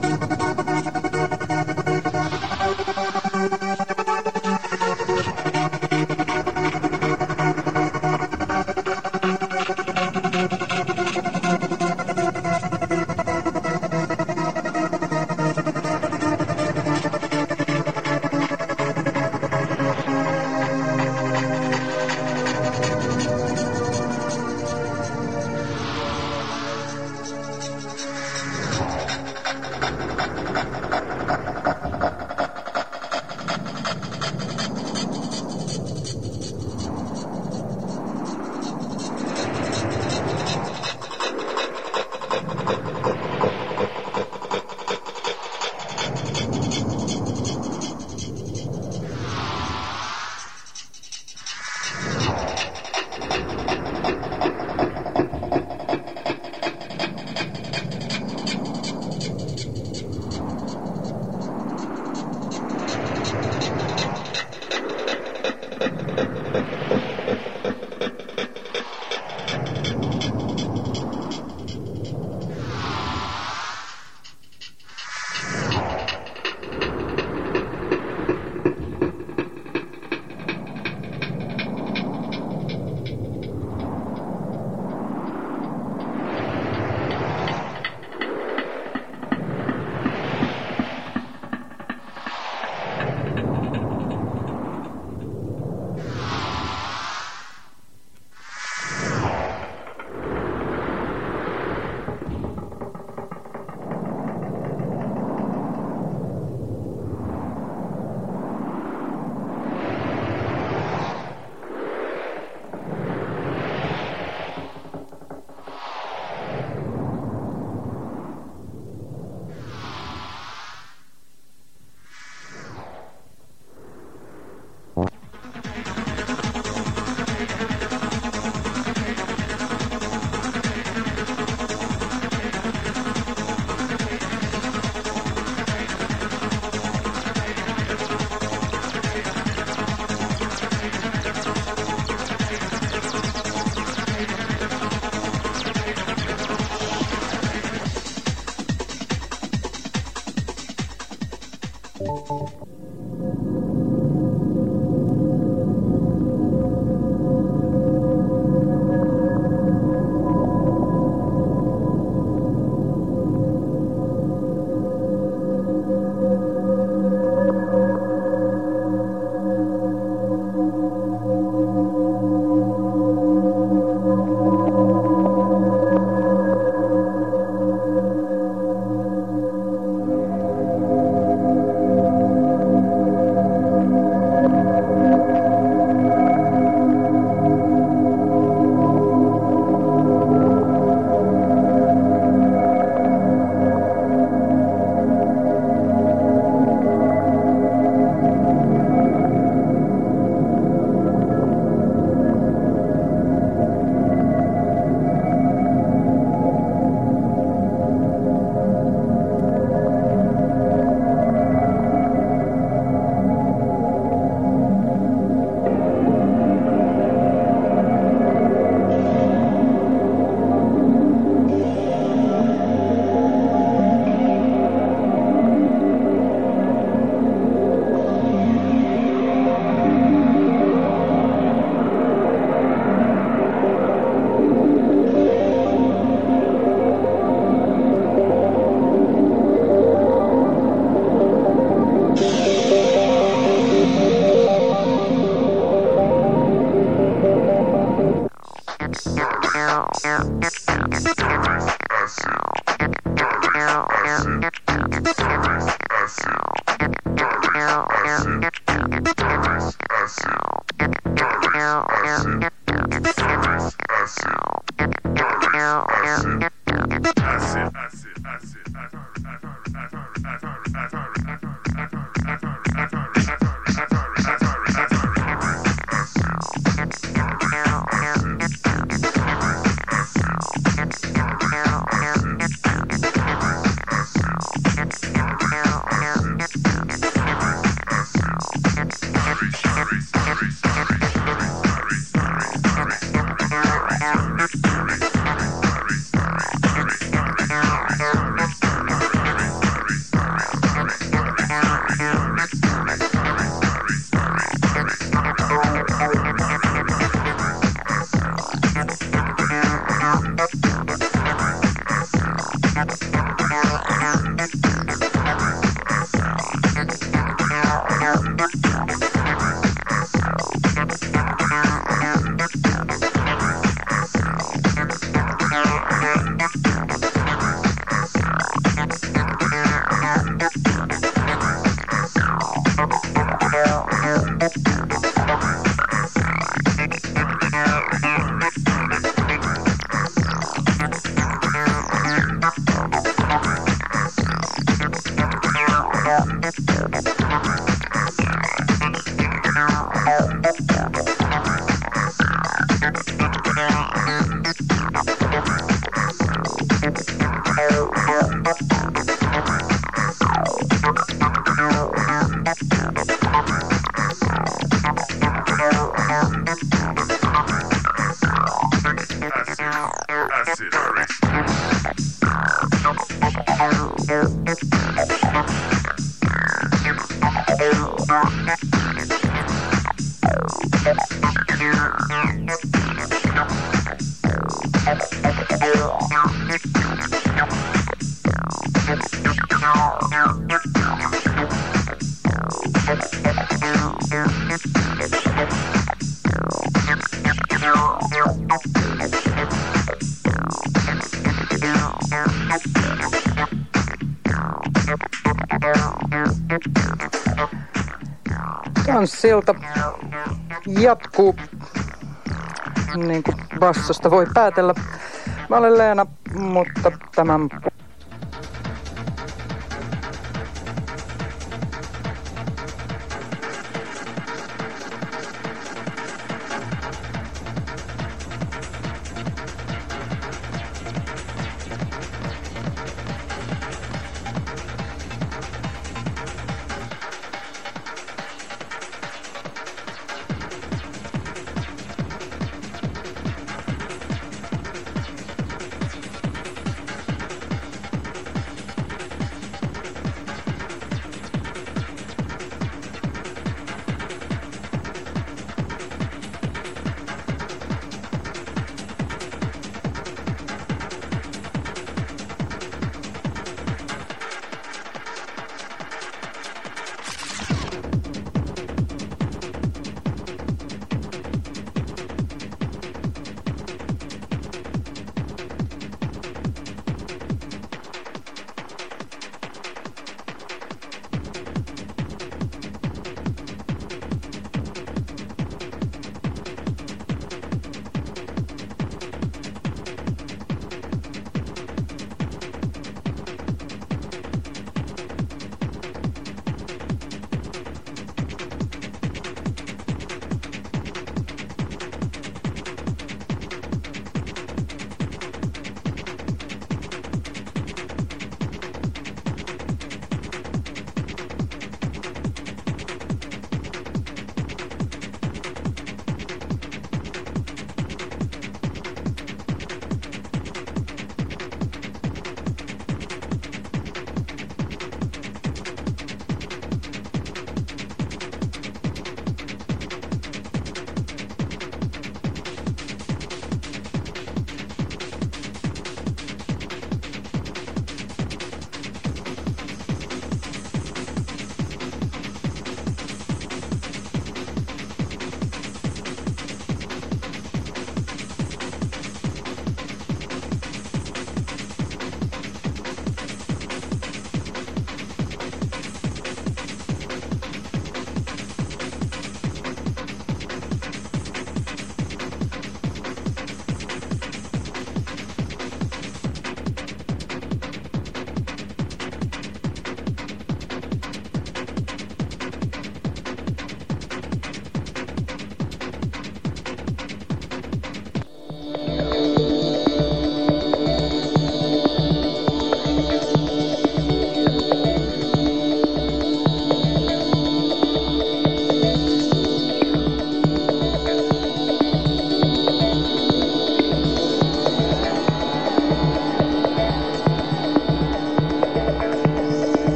thank you tanssilta jatkuu, niin kuin bassosta voi päätellä. Mä olen Leena, mutta tämän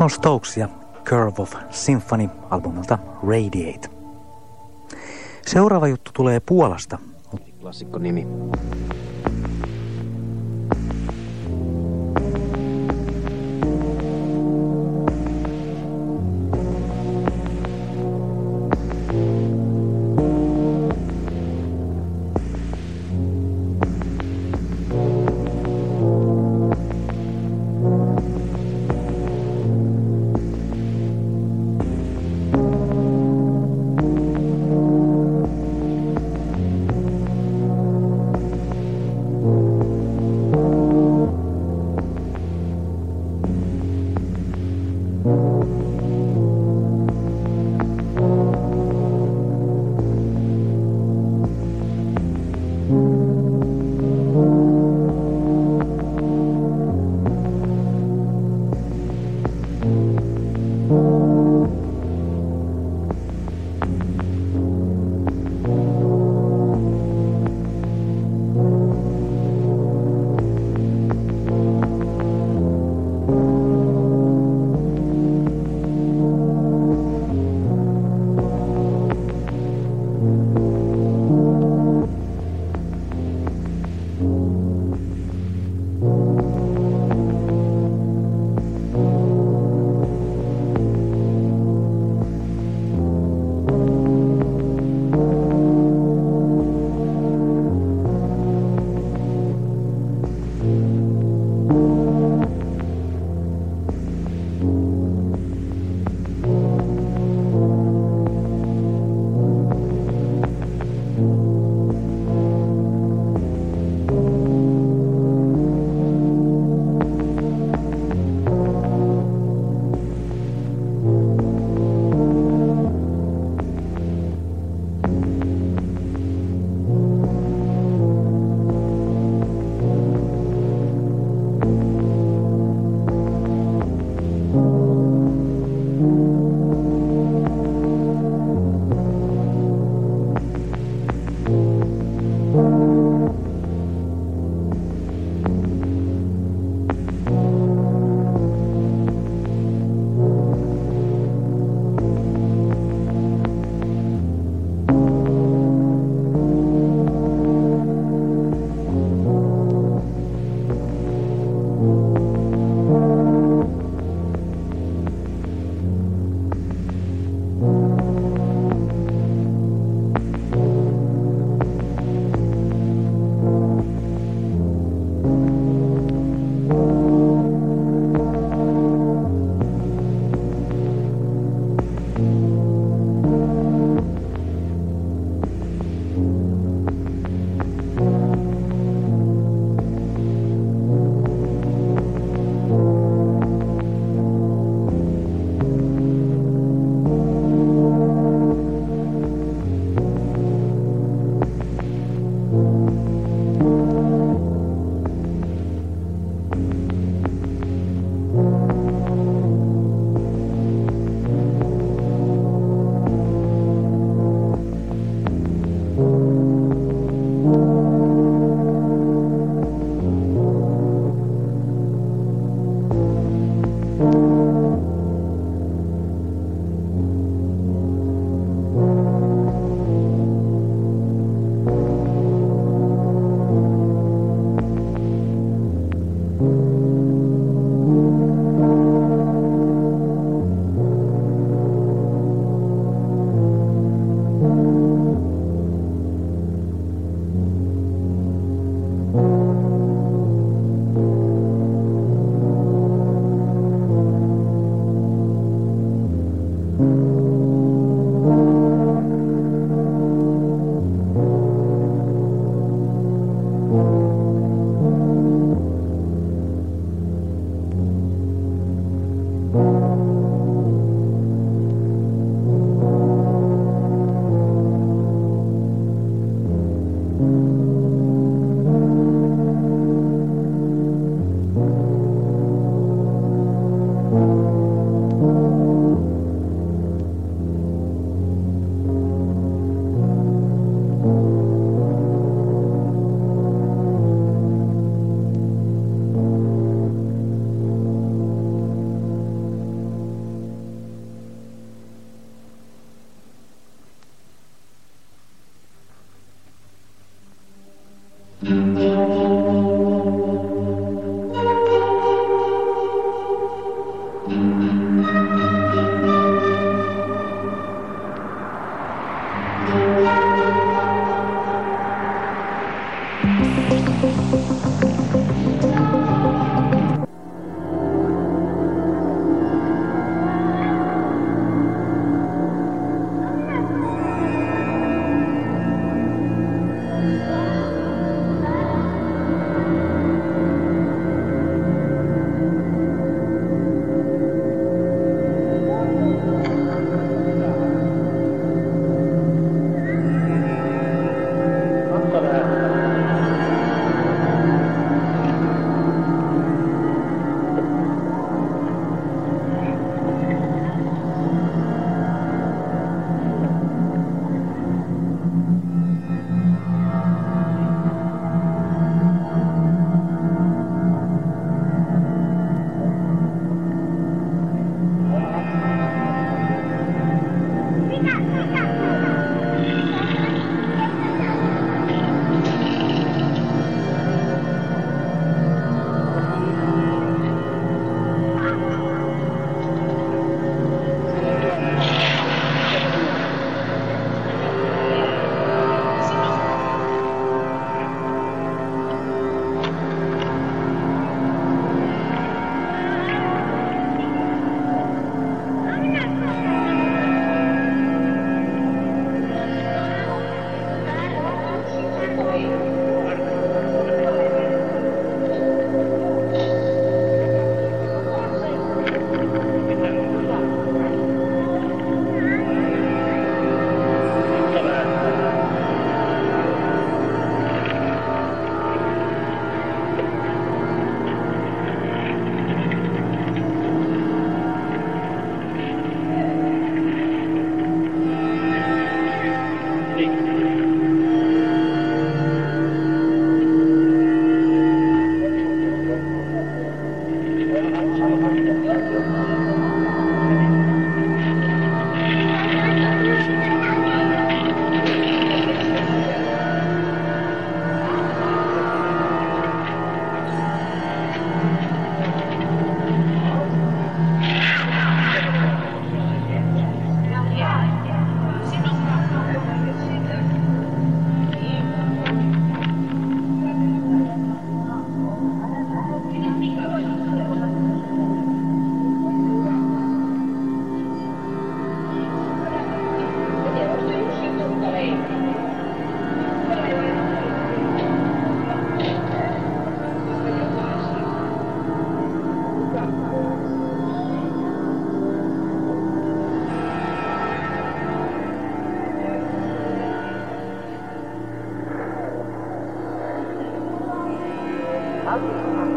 Se on Stokes ja Curve of Symphony albumilta Radiate. Seuraava juttu tulee Puolasta. Klassikko nimi.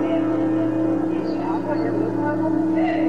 你想要嘅，唔系。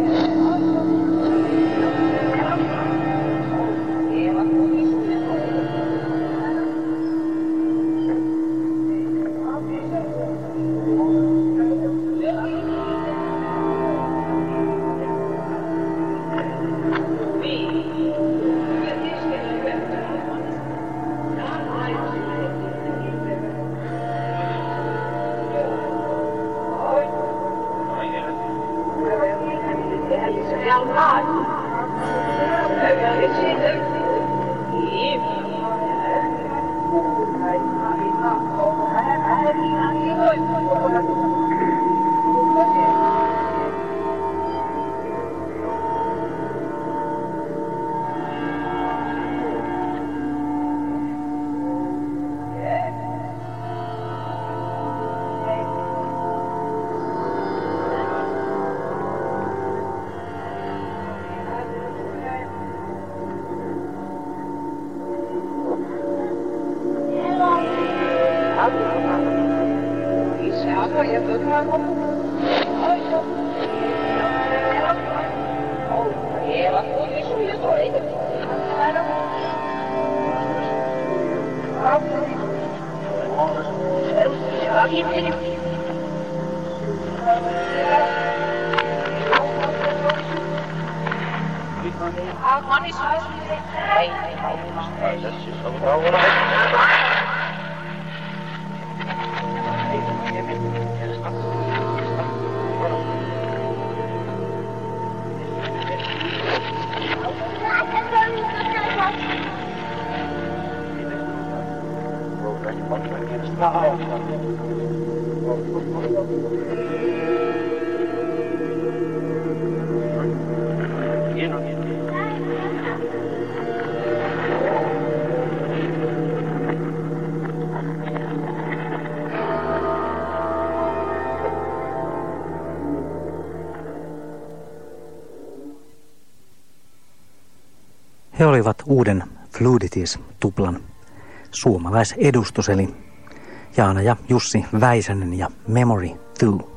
Oh, He olivat uuden Fluidities-tuplan suomalaisedustus, eli Jaana ja Jussi Väisänen ja Memory 2.